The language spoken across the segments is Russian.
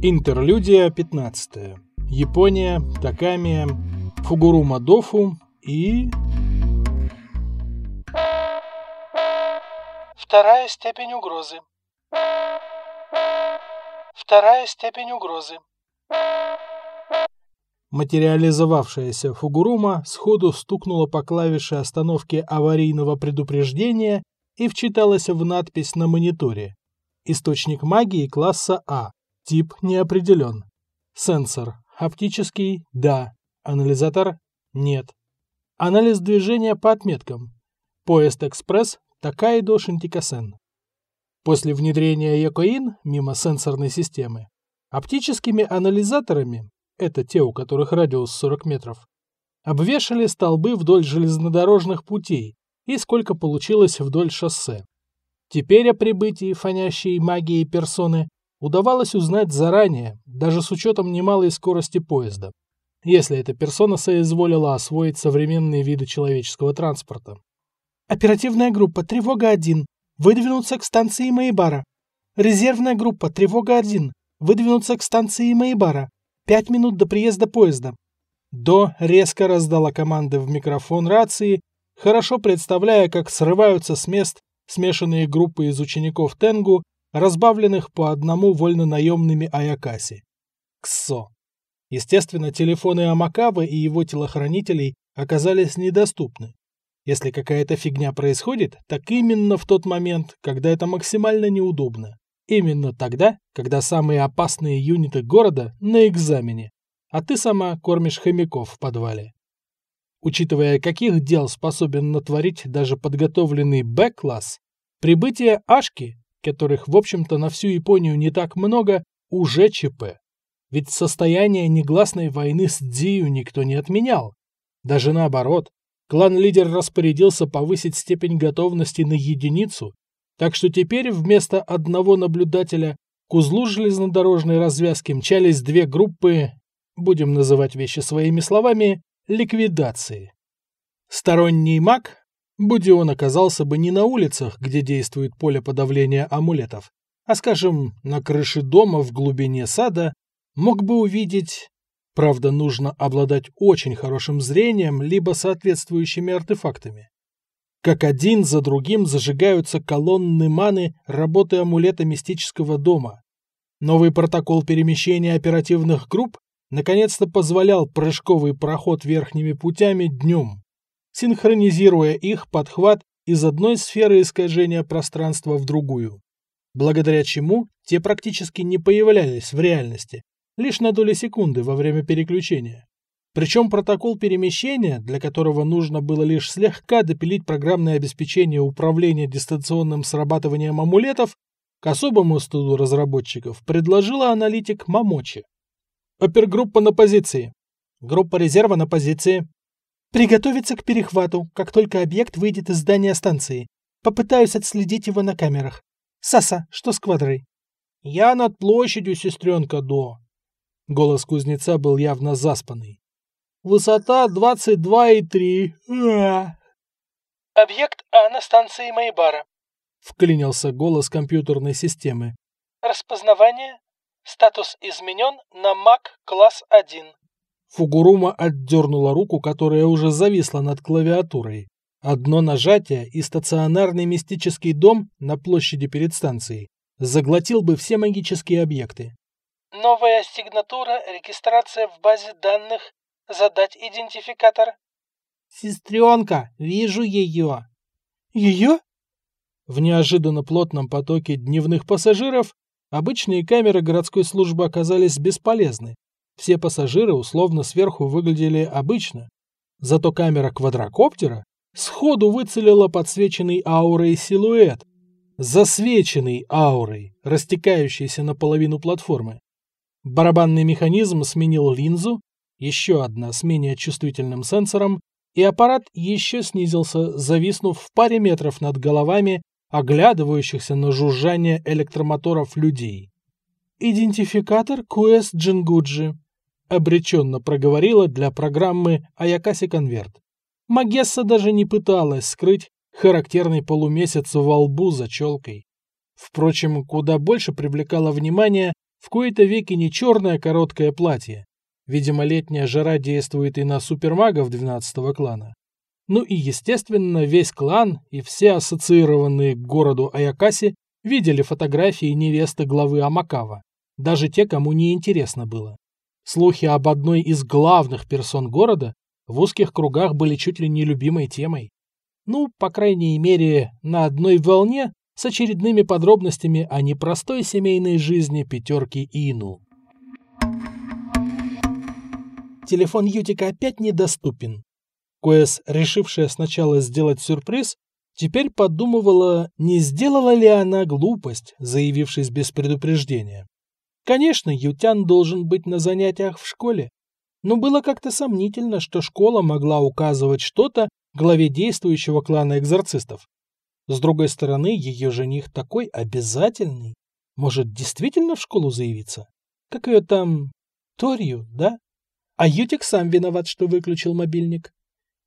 Интерлюдия 15. Япония, Такамия, Фугурума Дофу и... Вторая степень угрозы. Вторая степень угрозы. Материализовавшаяся Фугурума сходу стукнула по клавише остановки аварийного предупреждения и вчиталась в надпись на мониторе. Источник магии класса А. Тип не определен. Сенсор. Оптический – да. Анализатор – нет. Анализ движения по отметкам. Поезд «Экспресс» Такайдо Шинтикасен. После внедрения Якоин мимо сенсорной системы, оптическими анализаторами, это те, у которых радиус 40 метров, обвешали столбы вдоль железнодорожных путей и сколько получилось вдоль шоссе. Теперь о прибытии фонящей магией персоны удавалось узнать заранее, даже с учетом немалой скорости поезда, если эта персона соизволила освоить современные виды человеческого транспорта. Оперативная группа «Тревога-1» выдвинуться к станции Майбара. Резервная группа «Тревога-1» выдвинуться к станции Майбара. Пять минут до приезда поезда. До резко раздала команды в микрофон рации, хорошо представляя, как срываются с мест смешанные группы из учеников Тенгу разбавленных по одному вольнонаемными Аякаси. КСО. Естественно, телефоны Амакавы и его телохранителей оказались недоступны. Если какая-то фигня происходит, так именно в тот момент, когда это максимально неудобно. Именно тогда, когда самые опасные юниты города на экзамене, а ты сама кормишь хомяков в подвале. Учитывая, каких дел способен натворить даже подготовленный Б-класс, прибытие Ашки которых, в общем-то, на всю Японию не так много, уже ЧП. Ведь состояние негласной войны с Дзию никто не отменял. Даже наоборот, клан-лидер распорядился повысить степень готовности на единицу, так что теперь вместо одного наблюдателя к узлу железнодорожной развязки мчались две группы, будем называть вещи своими словами, ликвидации. Сторонний маг, Будь он оказался бы не на улицах, где действует поле подавления амулетов, а, скажем, на крыше дома в глубине сада, мог бы увидеть... Правда, нужно обладать очень хорошим зрением, либо соответствующими артефактами. Как один за другим зажигаются колонны маны работы амулета мистического дома. Новый протокол перемещения оперативных групп наконец-то позволял прыжковый проход верхними путями днем синхронизируя их подхват из одной сферы искажения пространства в другую, благодаря чему те практически не появлялись в реальности, лишь на доли секунды во время переключения. Причем протокол перемещения, для которого нужно было лишь слегка допилить программное обеспечение управления дистанционным срабатыванием амулетов, к особому студу разработчиков предложила аналитик Мамочи. Опергруппа на позиции. Группа резерва на позиции. Приготовиться к перехвату, как только объект выйдет из здания станции. Попытаюсь отследить его на камерах. Саса, что с квадрой? Я над площадью, сестренка До. Голос кузнеца был явно заспанный. Высота 22,3. Объект А на станции Майбара. Вклинился голос компьютерной системы. Распознавание. Статус изменен на МАК класс 1. Фугурума отдернула руку, которая уже зависла над клавиатурой. Одно нажатие и стационарный мистический дом на площади перед станцией заглотил бы все магические объекты. Новая сигнатура, регистрация в базе данных, задать идентификатор. Сестренка, вижу ее. Ее? В неожиданно плотном потоке дневных пассажиров обычные камеры городской службы оказались бесполезны. Все пассажиры условно сверху выглядели обычно. Зато камера квадрокоптера сходу выцелила подсвеченный аурой силуэт, засвеченный аурой, растекающейся наполовину платформы. Барабанный механизм сменил линзу, еще одна с менее чувствительным сенсором, и аппарат еще снизился, зависнув в паре метров над головами оглядывающихся на жужжание электромоторов людей. Идентификатор Куэс Джингуджи обреченно проговорила для программы Аякаси Конверт. Магесса даже не пыталась скрыть характерный полумесяц во лбу за челкой. Впрочем, куда больше привлекало внимание В кои-то веки не черное короткое платье. Видимо, летняя жара действует и на супермагов 12 клана. Ну и, естественно, весь клан и все ассоциированные к городу Аякаси видели фотографии невесты главы Амакава, даже те, кому не интересно было. Слухи об одной из главных персон города в узких кругах были чуть ли не любимой темой. Ну, по крайней мере, на одной волне с очередными подробностями о непростой семейной жизни пятерки Ину. Телефон Ютика опять недоступен. Коэс, решившая сначала сделать сюрприз, теперь подумывала, не сделала ли она глупость, заявившись без предупреждения. Конечно, Ютян должен быть на занятиях в школе, но было как-то сомнительно, что школа могла указывать что-то главе действующего клана экзорцистов. С другой стороны, ее жених такой обязательный. Может, действительно в школу заявиться? Как ее там... Торию, да? А Ютик сам виноват, что выключил мобильник.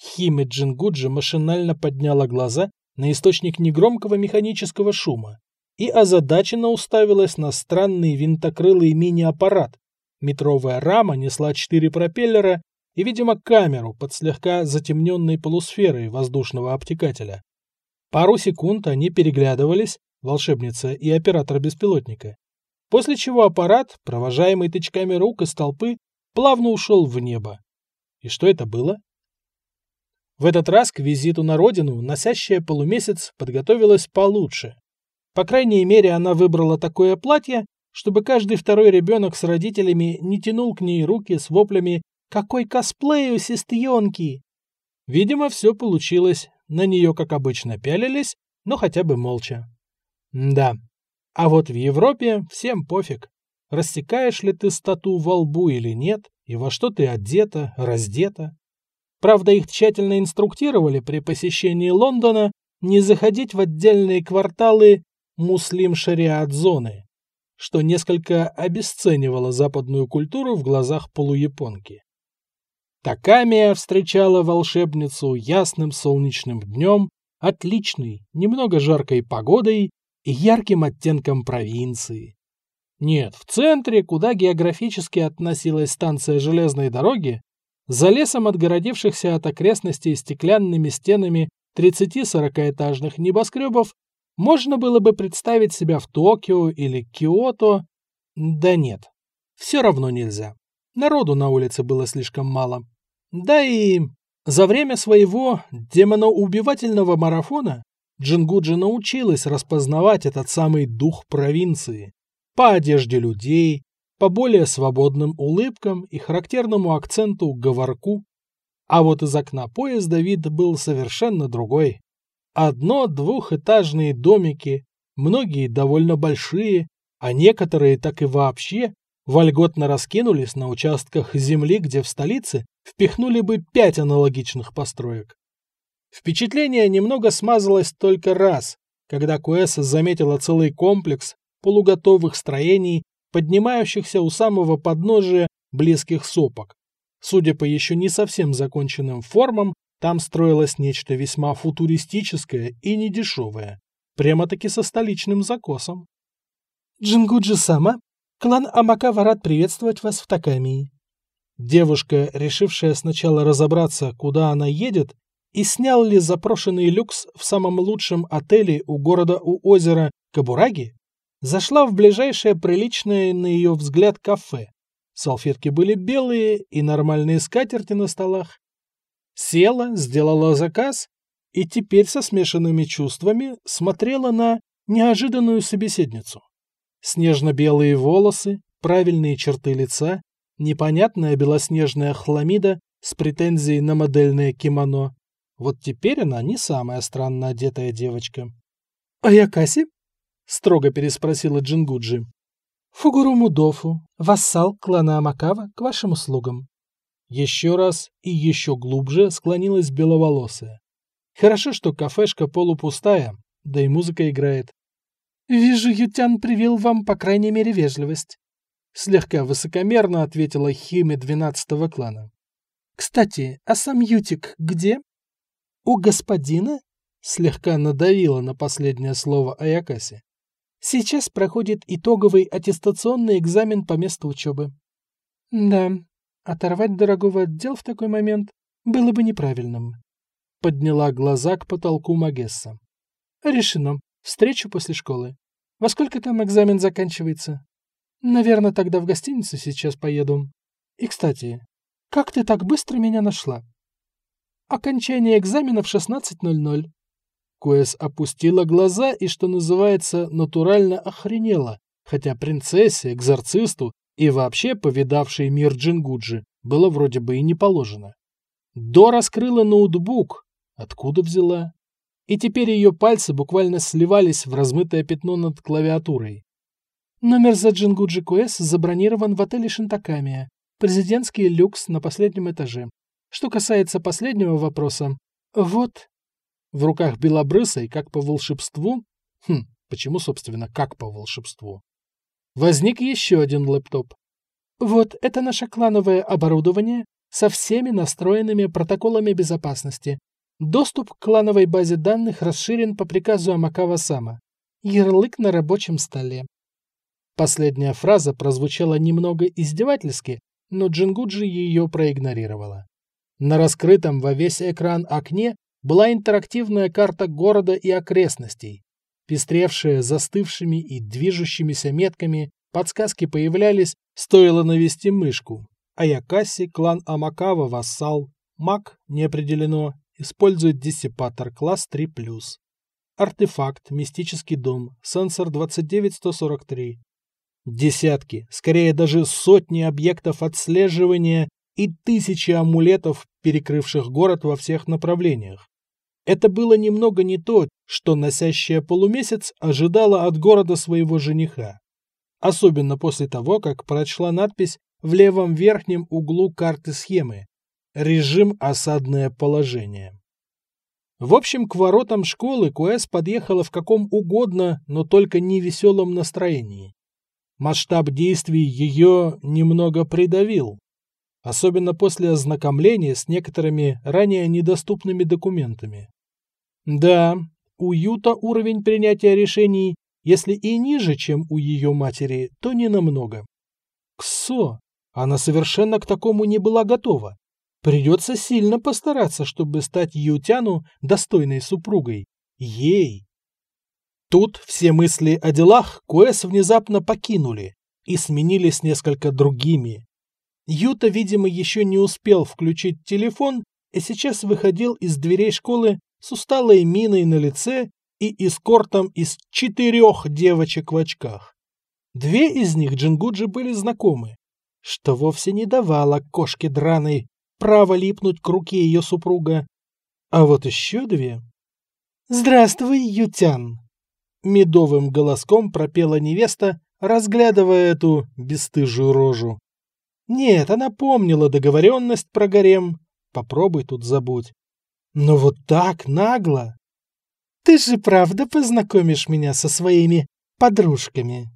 Химе Джингуджи машинально подняла глаза на источник негромкого механического шума и озадаченно уставилась на странный винтокрылый мини-аппарат. Метровая рама несла четыре пропеллера и, видимо, камеру под слегка затемненной полусферой воздушного обтекателя. Пару секунд они переглядывались, волшебница и оператор беспилотника. После чего аппарат, провожаемый тычками рук из толпы, плавно ушел в небо. И что это было? В этот раз к визиту на родину носящая полумесяц подготовилась получше. По крайней мере, она выбрала такое платье, чтобы каждый второй ребенок с родителями не тянул к ней руки с воплями «Какой косплей у сестренки!». Видимо, все получилось на нее, как обычно, пялились, но хотя бы молча. да. А вот в Европе всем пофиг. Рассекаешь ли ты стату во лбу или нет, и во что ты одета, раздета. Правда, их тщательно инструктировали при посещении Лондона не заходить в отдельные кварталы муслим-шариат-зоны, что несколько обесценивало западную культуру в глазах полуяпонки. Такамия встречала волшебницу ясным солнечным днем, отличной, немного жаркой погодой и ярким оттенком провинции. Нет, в центре, куда географически относилась станция железной дороги, за лесом отгородившихся от окрестностей стеклянными стенами 30-40-этажных небоскребов, можно было бы представить себя в Токио или Киото. Да нет, все равно нельзя. Народу на улице было слишком мало. Да и за время своего демоноубивательного марафона Джингуджи научилась распознавать этот самый дух провинции по одежде людей, по более свободным улыбкам и характерному акценту говорку. А вот из окна поезда вид был совершенно другой. Одно двухэтажные домики, многие довольно большие, а некоторые так и вообще вольготно раскинулись на участках земли, где в столице впихнули бы пять аналогичных построек. Впечатление немного смазалось только раз, когда Куэса заметила целый комплекс полуготовых строений, поднимающихся у самого подножия близких сопок. Судя по еще не совсем законченным формам, там строилось нечто весьма футуристическое и недешевое, прямо-таки со столичным закосом. «Джингуджи-сама, клан Амакава рад приветствовать вас в Такамии», Девушка, решившая сначала разобраться, куда она едет, и снял ли запрошенный люкс в самом лучшем отеле у города у озера Кабураги, зашла в ближайшее приличное, на ее взгляд, кафе. Салфетки были белые и нормальные скатерти на столах. Села, сделала заказ и теперь со смешанными чувствами смотрела на неожиданную собеседницу. Снежно-белые волосы, правильные черты лица, непонятная белоснежная хламида с претензией на модельное кимоно. Вот теперь она не самая странно одетая девочка. «Аякаси?» — строго переспросила Джингуджи. «Фугуру Мудофу, вассал клана Амакава, к вашим услугам». Еще раз и еще глубже склонилась беловолосая. Хорошо, что кафешка полупустая, да и музыка играет. «Вижу, Ютян привил вам, по крайней мере, вежливость. Слегка высокомерно ответила Химе двенадцатого клана. «Кстати, а сам Ютик где?» «У господина?» Слегка надавила на последнее слово Аякаси. Сейчас проходит итоговый аттестационный экзамен по месту учебы. Да, оторвать дорогого отдел в такой момент было бы неправильным. Подняла глаза к потолку Магесса. Решено. Встречу после школы. Во сколько там экзамен заканчивается? Наверное, тогда в гостиницу сейчас поеду. И, кстати, как ты так быстро меня нашла? Окончание экзамена в 16.00. Коэс опустила глаза и, что называется, натурально охренела, хотя принцессе, экзорцисту и вообще повидавшей мир Джингуджи было вроде бы и не положено. До раскрыла ноутбук. Откуда взяла? И теперь ее пальцы буквально сливались в размытое пятно над клавиатурой. Номер за Джингуджи Коэс забронирован в отеле Шинтакамия. Президентский люкс на последнем этаже. Что касается последнего вопроса, вот в руках белобрысой, как по волшебству... Хм, почему, собственно, как по волшебству? Возник еще один лэптоп. Вот это наше клановое оборудование со всеми настроенными протоколами безопасности. Доступ к клановой базе данных расширен по приказу Амакава-сама. Ярлык на рабочем столе. Последняя фраза прозвучала немного издевательски, но Джингуджи ее проигнорировала. На раскрытом во весь экран окне была интерактивная карта города и окрестностей. Пестревшая застывшими и движущимися метками, подсказки появлялись, стоило навести мышку. Аякаси, клан Амакава, вассал, маг, не определено, использует диссипатор класс 3+. Артефакт, мистический дом, сенсор 29143. Десятки, скорее даже сотни объектов отслеживания и тысячи амулетов, перекрывших город во всех направлениях. Это было немного не то, что носящая полумесяц ожидала от города своего жениха. Особенно после того, как прочла надпись в левом верхнем углу карты схемы «Режим осадное положение». В общем, к воротам школы Куэс подъехала в каком угодно, но только не веселом настроении. Масштаб действий ее немного придавил, особенно после ознакомления с некоторыми ранее недоступными документами. Да, у Юта уровень принятия решений, если и ниже, чем у ее матери, то не намного. Ксо, она совершенно к такому не была готова. Придется сильно постараться, чтобы стать Ютяну достойной супругой. Ей. Тут все мысли о делах Куэс внезапно покинули и сменились несколько другими. Юта, видимо, еще не успел включить телефон и сейчас выходил из дверей школы с усталой миной на лице и эскортом из четырех девочек в очках. Две из них Джингуджи были знакомы, что вовсе не давало кошке драной право липнуть к руке ее супруга. А вот еще две... «Здравствуй, Ютян!» Медовым голоском пропела невеста, разглядывая эту бесстыжую рожу. Нет, она помнила договоренность про гарем. Попробуй тут забудь. Но вот так нагло. Ты же правда познакомишь меня со своими подружками?